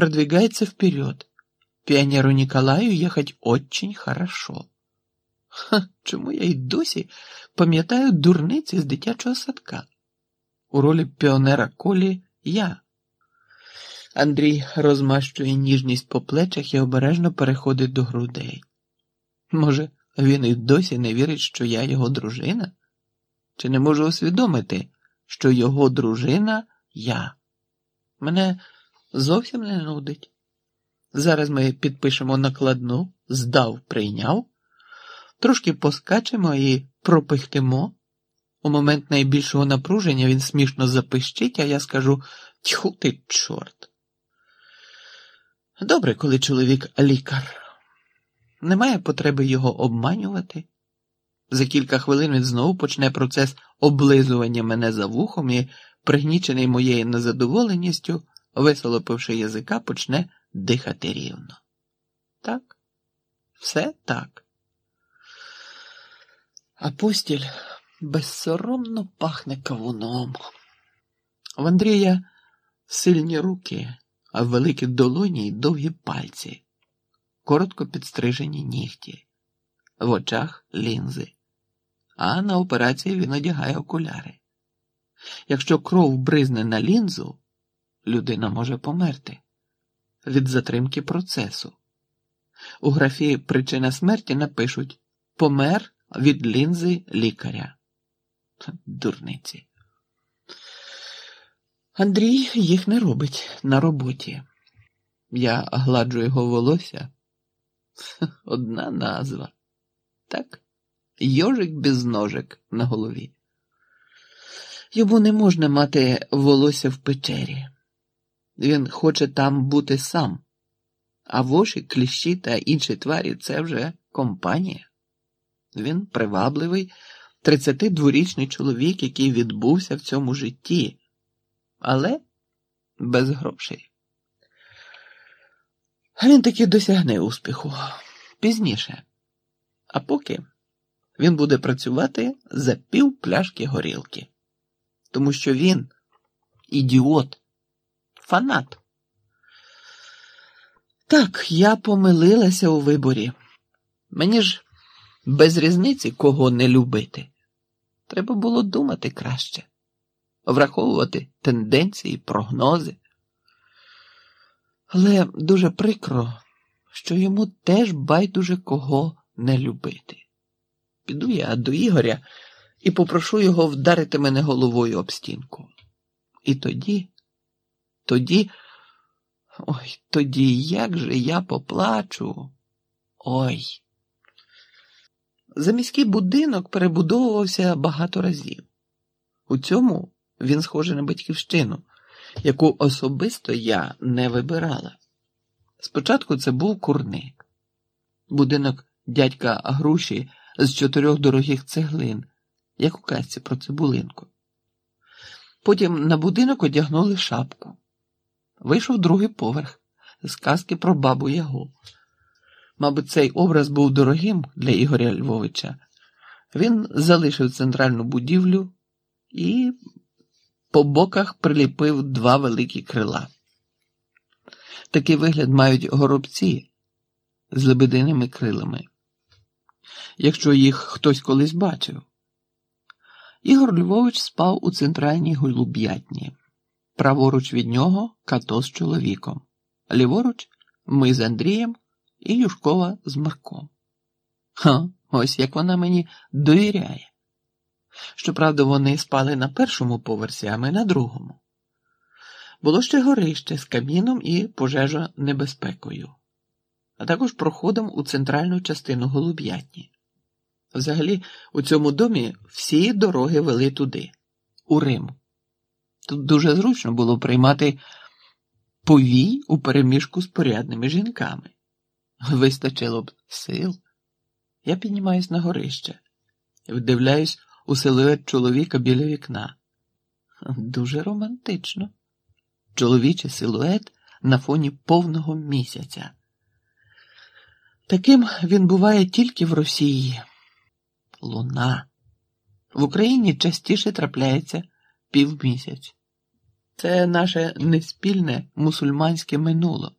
продвигается вперед. Пионеру Николаю ехать очень хорошо. Ха, чому я й досі пам'ятаю дурниці з дитячого садка? У ролі піонера Колі я. Андрій розмащує ніжність по плечах і обережно переходить до грудей. Може, він і досі не вірить, що я його дружина? Чи не можу усвідомити, що його дружина я? Мене зовсім не нудить. Зараз ми підпишемо накладну, здав, прийняв, трошки поскачемо і пропихтимо. У момент найбільшого напруження він смішно запищить, а я скажу тьху ти, чорт. Добре, коли чоловік лікар. Немає потреби його обманювати. За кілька хвилин він знову почне процес облизування мене за вухом і, пригнічений моєю незадоволеністю, висолопивши язика, почне дихати рівно. Так, все так. А постіль безсоромно пахне кавуном. В Андрія сильні руки, а великі долоні й довгі пальці, коротко підстрижені нігті, в очах лінзи, а на операції він одягає окуляри. Якщо кров бризне на лінзу, людина може померти від затримки процесу. У графі причина смерті напишуть помер від лінзи лікаря. Дурниці. Андрій їх не робить на роботі. Я гладжу його волосся. Одна назва. Так, йожик без ножик на голові. Йому не можна мати волосся в печері. Він хоче там бути сам, а воші, кліщі та інші тварі це вже компанія. Він привабливий 32-річний чоловік, який відбувся в цьому житті, але без грошей. Він таки досягне успіху пізніше, а поки він буде працювати за пів пляшки горілки, тому що він ідіот, фанат. Так, я помилилася у виборі. Мені ж без різниці кого не любити. Треба було думати краще, враховувати тенденції, прогнози. Але дуже прикро, що йому теж байдуже кого не любити. Піду я до Ігоря і попрошу його вдарити мене головою об стінку. І тоді, тоді, ой, тоді як же я поплачу? Ой. Заміський будинок перебудовувався багато разів. У цьому він схожий на батьківщину, яку особисто я не вибирала. Спочатку це був курник, будинок дядька Груші з чотирьох дорогих цеглин, як у казці про цибулинку. Потім на будинок одягнули шапку. Вийшов другий поверх з казки про бабу Ягу. Мабуть, цей образ був дорогим для Ігоря Львовича. Він залишив центральну будівлю і по боках приліпив два великі крила. Такий вигляд мають горобці з лебединими крилами, якщо їх хтось колись бачив. Ігор Львович спав у центральній голуб'ятні. Праворуч від нього като з чоловіком, ліворуч ми з Андрієм і Юшкова з Марком. Ха, ось як вона мені довіряє. Щоправда, вони спали на першому поверсі, а ми на другому. Було ще горище з каміном і пожежонебезпекою, а також проходом у центральну частину голуб'ятні. Взагалі, у цьому домі всі дороги вели туди, у Рим. Тут дуже зручно було приймати повій у переміжку з порядними жінками. Вистачило б сил. Я піднімаюсь на горище, вдивляюсь у силует чоловіка біля вікна. Дуже романтично. Чоловічий силует на фоні повного місяця. Таким він буває тільки в Росії. Луна. В Україні частіше трапляється півмісяць. Це наше неспільне мусульманське минуло.